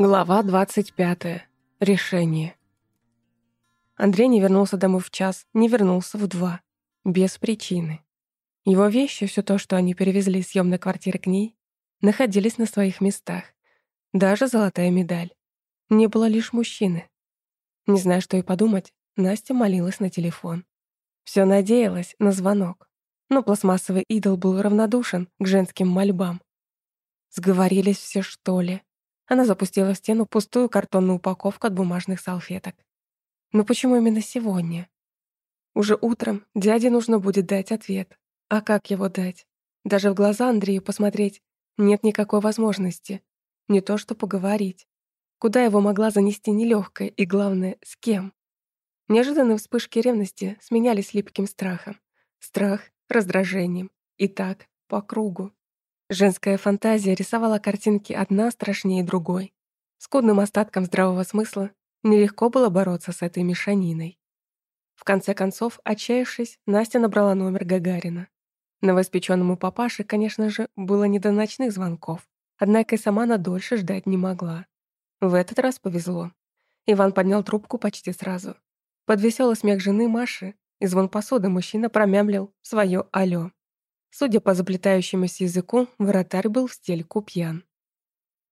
Глава 25. Решение. Андрей не вернулся домой в час, не вернулся в два. Без причины. Его вещи, все то, что они перевезли из съемной квартиры к ней, находились на своих местах. Даже золотая медаль. Не было лишь мужчины. Не зная, что и подумать, Настя молилась на телефон. Все надеялась на звонок. Но пластмассовый идол был равнодушен к женским мольбам. Сговорились все, что ли? Она запустила в стену пустую картонную упаковку от бумажных салфеток. Но почему именно сегодня? Уже утром дяде нужно будет дать ответ. А как его дать? Даже в глаза Андрею посмотреть нет никакой возможности. Не то что поговорить. Куда его могла занести нелегкая и, главное, с кем? Неожиданные вспышки ревности сменялись липким страхом. Страх раздражением. И так, по кругу. Женская фантазия рисовала картинки одна страшнее другой. Скудным остатком здравого смысла нелегко было бороться с этой мешаниной. В конце концов, отчаявшись, Настя набрала номер Гагарина. Новоиспечённому папаше, конечно же, было не до ночных звонков, однако и сама она дольше ждать не могла. В этот раз повезло. Иван поднял трубку почти сразу. Под веселый смех жены Маши и звон посуды мужчина промямлил свое «Алло». Судя по заплетающемуся языку, вратарь был в стельку пьян.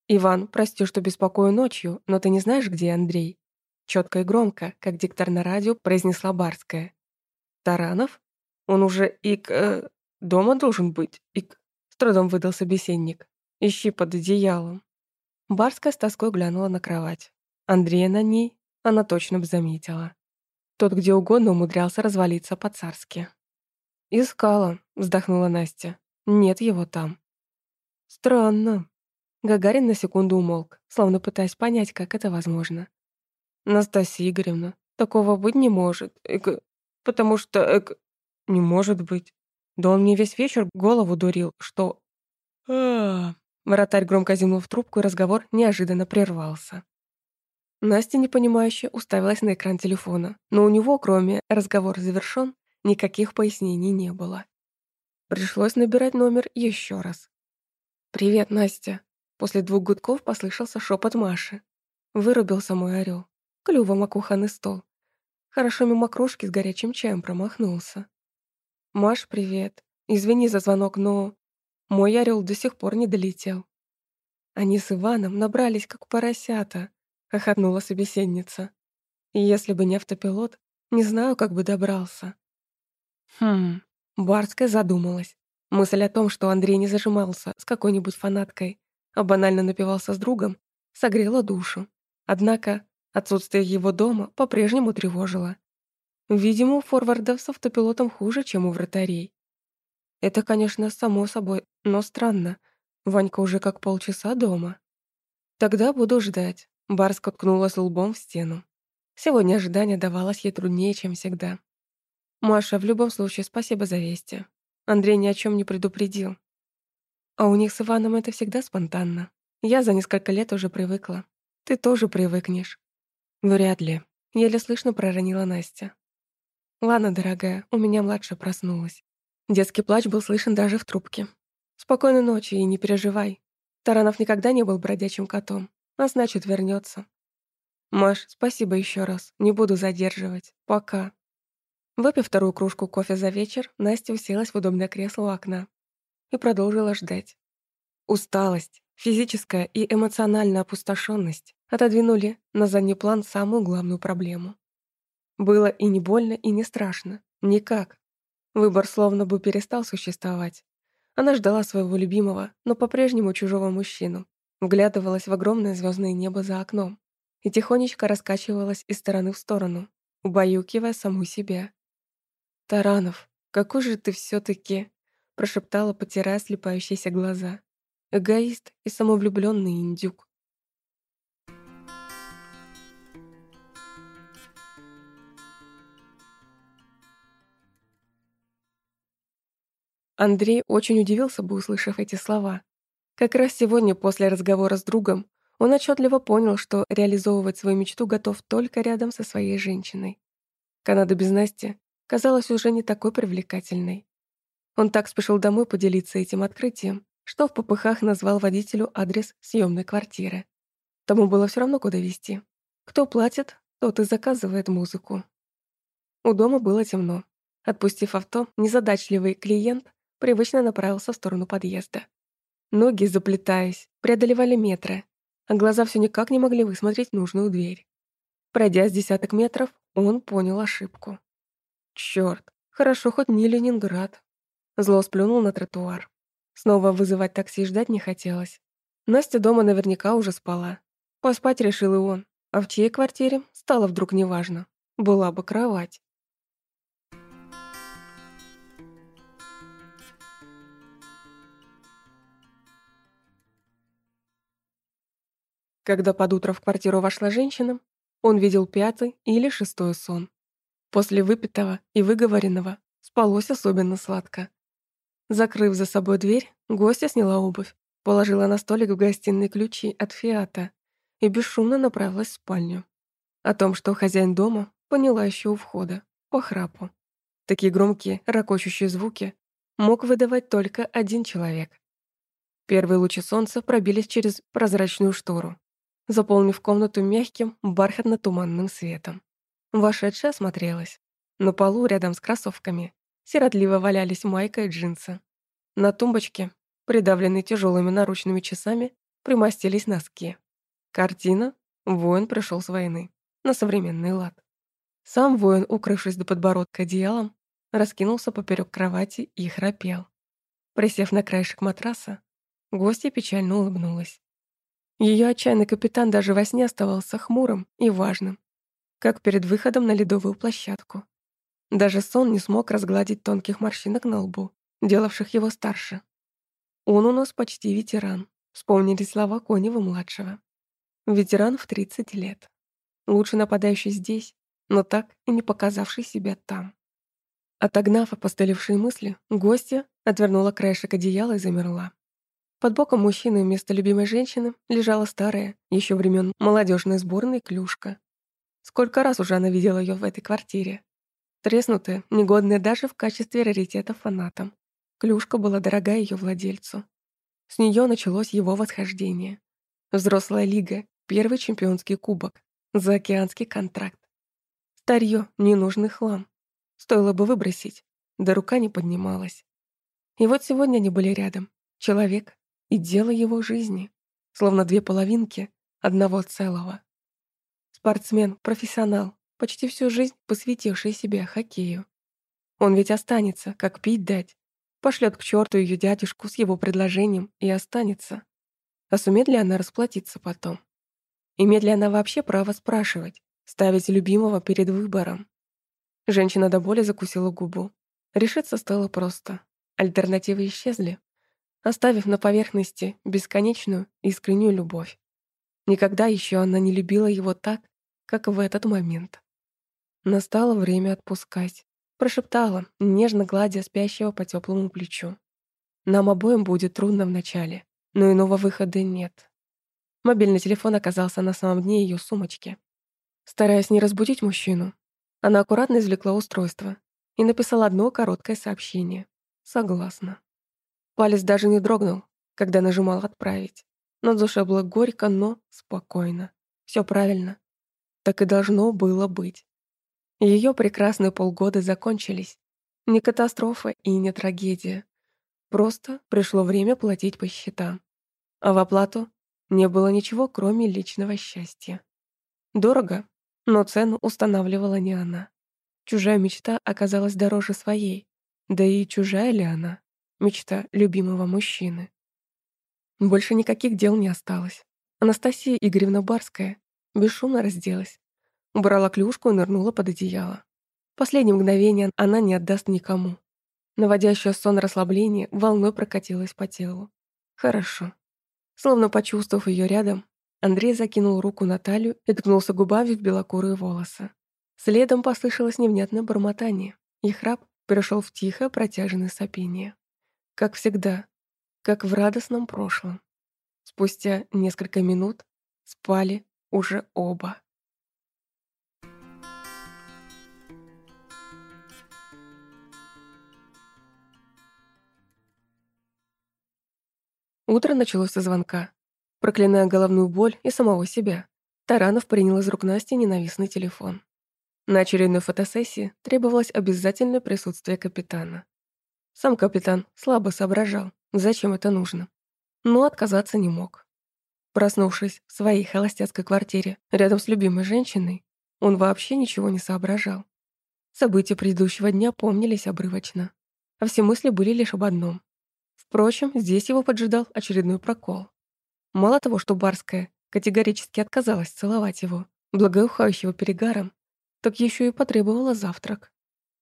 «Иван, прости, что беспокою ночью, но ты не знаешь, где Андрей?» Четко и громко, как диктор на радио, произнесла Барская. «Таранов? Он уже ик... Э, дома должен быть, ик...» С трудом выдал собеседник. «Ищи под одеялом». Барская с тоской глянула на кровать. Андрея на ней она точно бы заметила. Тот где угодно умудрялся развалиться по-царски. «Искала», — вздохнула Настя. «Нет его там». «Странно». Гагарин на секунду умолк, словно пытаясь понять, как это возможно. «Настасья Игоревна, такого быть не может. Эк... Потому что... Эк... Не может быть. Да он мне весь вечер голову дурил, что... Вратарь громко зевнул в трубку, и разговор неожиданно прервался. Настя, непонимающе, уставилась на экран телефона, но у него, кроме «разговор завершён», Никаких пояснений не было. Пришлось набирать номер еще раз. «Привет, Настя». После двух гудков послышался шепот Маши. Вырубился мой орел. Клювом о кухонный стол. Хорошо мимо кружки с горячим чаем промахнулся. «Маш, привет. Извини за звонок, но...» Мой орел до сих пор не долетел. Они с Иваном набрались, как поросята, хохотнула собеседница. И если бы не автопилот, не знаю, как бы добрался. Хм, Барская задумалась. Мысль о том, что Андрей не зажимался с какой-нибудь фанаткой, а банально напивался с другом, согрела душу. Однако отсутствие его дома по-прежнему тревожило. Видимо, у форвардов с автопилотом хуже, чем у вратарей. Это, конечно, само собой, но странно. Ванька уже как полчаса дома. Тогда буду ждать. Барска ткнулась лбом в стену. Сегодня ожидание давалось ей труднее, чем всегда. Маша, в любом случае, спасибо за вести. Андрей ни о чем не предупредил. А у них с Иваном это всегда спонтанно. Я за несколько лет уже привыкла. Ты тоже привыкнешь. Вряд ли. Еле слышно проронила Настя. Ладно, дорогая, у меня младшая проснулась. Детский плач был слышен даже в трубке. Спокойной ночи и не переживай. Таранов никогда не был бродячим котом, а значит, вернется. Маш, спасибо еще раз. Не буду задерживать. Пока. Выпив вторую кружку кофе за вечер, Настя уселась в удобное кресло у окна и продолжила ждать. Усталость, физическая и эмоциональная опустошенность отодвинули на задний план самую главную проблему. Было и не больно, и не страшно. Никак. Выбор словно бы перестал существовать. Она ждала своего любимого, но по-прежнему чужого мужчину, вглядывалась в огромное звездное небо за окном и тихонечко раскачивалась из стороны в сторону, убаюкивая саму себя. «Таранов, какой же ты все таки прошептала, потирая слепающиеся глаза. «Эгоист и самовлюбленный индюк». Андрей очень удивился бы, услышав эти слова. Как раз сегодня, после разговора с другом, он отчетливо понял, что реализовывать свою мечту готов только рядом со своей женщиной. Канада без Насти казалась уже не такой привлекательной. Он так спешил домой поделиться этим открытием, что в попыхах назвал водителю адрес съемной квартиры. Тому было все равно, куда везти. Кто платит, тот и заказывает музыку. У дома было темно. Отпустив авто, незадачливый клиент привычно направился в сторону подъезда. Ноги, заплетаясь, преодолевали метры, а глаза все никак не могли высмотреть нужную дверь. Пройдя с десяток метров, он понял ошибку. Черт, хорошо хоть не Ленинград. Зло сплюнул на тротуар. Снова вызывать такси ждать не хотелось. Настя дома наверняка уже спала. Поспать решил и он. А в чьей квартире стало вдруг неважно. Была бы кровать. Когда под утро в квартиру вошла женщина, он видел пятый или шестой сон. После выпитого и выговоренного спалось особенно сладко. Закрыв за собой дверь, гостья сняла обувь, положила на столик в гостиной ключи от «Фиата» и бесшумно направилась в спальню. О том, что хозяин дома, поняла еще у входа, по храпу. Такие громкие, ракочущие звуки мог выдавать только один человек. Первые лучи солнца пробились через прозрачную штору, заполнив комнату мягким, бархатно-туманным светом. Вошедшая осмотрелась. На полу рядом с кроссовками сиротливо валялись майка и джинсы. На тумбочке, придавленной тяжелыми наручными часами, примостились носки. Картина «Воин пришел с войны» на современный лад. Сам воин, укрывшись до подбородка одеялом, раскинулся поперек кровати и храпел. Присев на краешек матраса, гостья печально улыбнулась. Ее отчаянный капитан даже во сне оставался хмурым и важным, как перед выходом на ледовую площадку. Даже сон не смог разгладить тонких морщинок на лбу, делавших его старше. Он у нас почти ветеран, вспомнили слова Конева-младшего. Ветеран в 30 лет. Лучше нападающий здесь, но так и не показавший себя там. Отогнав опостылевшие мысли, гостья отвернула краешек одеяла и замерла. Под боком мужчины вместо любимой женщины лежала старая, еще времен молодежной сборной, клюшка. Сколько раз уже она видела ее в этой квартире. Треснутая, негодная даже в качестве раритета фанатам. Клюшка была дорога ее владельцу. С нее началось его восхождение. Взрослая лига, первый чемпионский кубок, заокеанский контракт. Старье, ненужный хлам. Стоило бы выбросить, да рука не поднималась. И вот сегодня они были рядом. Человек и дело его жизни, словно две половинки одного целого. Спортсмен, профессионал, почти всю жизнь посвятивший себя хоккею. Он ведь останется, как пить дать. Пошлет к черту ее дядюшку с его предложением и останется. А сумеет ли она расплатиться потом? Имеет ли она вообще право спрашивать, ставить любимого перед выбором? Женщина до боли закусила губу. Решиться стало просто. Альтернативы исчезли оставив на поверхности бесконечную искреннюю любовь. Никогда еще она не любила его так, как в этот момент. Настало время отпускать. Прошептала, нежно гладя спящего по теплому плечу. Нам обоим будет трудно вначале, но иного выхода нет. Мобильный телефон оказался на самом дне ее сумочки. Стараясь не разбудить мужчину, она аккуратно извлекла устройство и написала одно короткое сообщение. Согласна. Палец даже не дрогнул, когда нажимал «Отправить». На душе было горько, но спокойно. Все правильно. Так и должно было быть. Ее прекрасные полгода закончились. Не катастрофа и не трагедия. Просто пришло время платить по счетам. А в оплату не было ничего, кроме личного счастья. Дорого, но цену устанавливала не она. Чужая мечта оказалась дороже своей. Да и чужая ли она? мечта любимого мужчины. Больше никаких дел не осталось. Анастасия Игоревна Барская бесшумно разделась, убрала клюшку и нырнула под одеяло. Последнее мгновение она не отдаст никому. Наводящее сон расслабление волной прокатилось по телу. Хорошо. Словно почувствовав ее рядом, Андрей закинул руку на талию и ткнулся губами в белокурые волосы. Следом послышалось невнятное бормотание, и храп перешел в тихое протяжное сопение. Как всегда, как в радостном прошлом. Спустя несколько минут спали уже оба. Утро началось со звонка. Проклиная головную боль и самого себя, Таранов принял из рук Насти ненавистный телефон. На очередной фотосессии требовалось обязательное присутствие капитана. Сам капитан слабо соображал, зачем это нужно, но отказаться не мог. Проснувшись в своей холостяцкой квартире рядом с любимой женщиной, он вообще ничего не соображал. События предыдущего дня помнились обрывочно, а все мысли были лишь об одном. Впрочем, здесь его поджидал очередной прокол. Мало того, что Барская категорически отказалась целовать его, благоухающего перегаром, так еще и потребовала завтрак.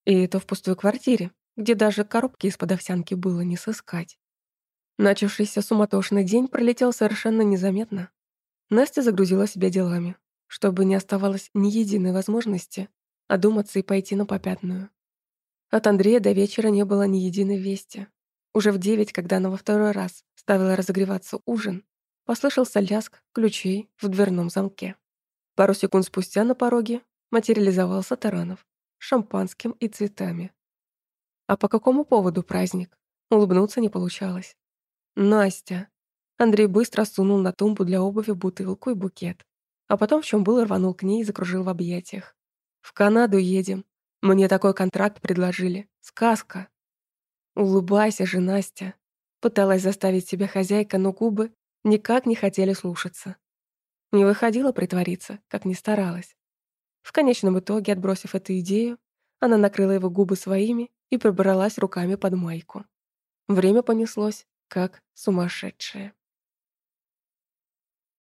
И это в пустой квартире, где даже коробки из-под овсянки было не сыскать. Начавшийся суматошный день пролетел совершенно незаметно. Настя загрузила себя делами, чтобы не оставалось ни единой возможности одуматься и пойти на попятную. От Андрея до вечера не было ни единой вести. Уже в девять, когда она во второй раз ставила разогреваться ужин, послышался лязг ключей в дверном замке. Пару секунд спустя на пороге материализовался Таранов шампанским и цветами. А по какому поводу праздник? Улыбнуться не получалось. Настя. Андрей быстро сунул на тумбу для обуви бутылку и букет. А потом в чем был рванул к ней и закружил в объятиях. «В Канаду едем. Мне такой контракт предложили. Сказка». «Улыбайся же, Настя». Пыталась заставить себя хозяйка, но губы никак не хотели слушаться. Не выходила притвориться, как ни старалась. В конечном итоге, отбросив эту идею, она накрыла его губы своими и пробралась руками под майку. Время понеслось, как сумасшедшее.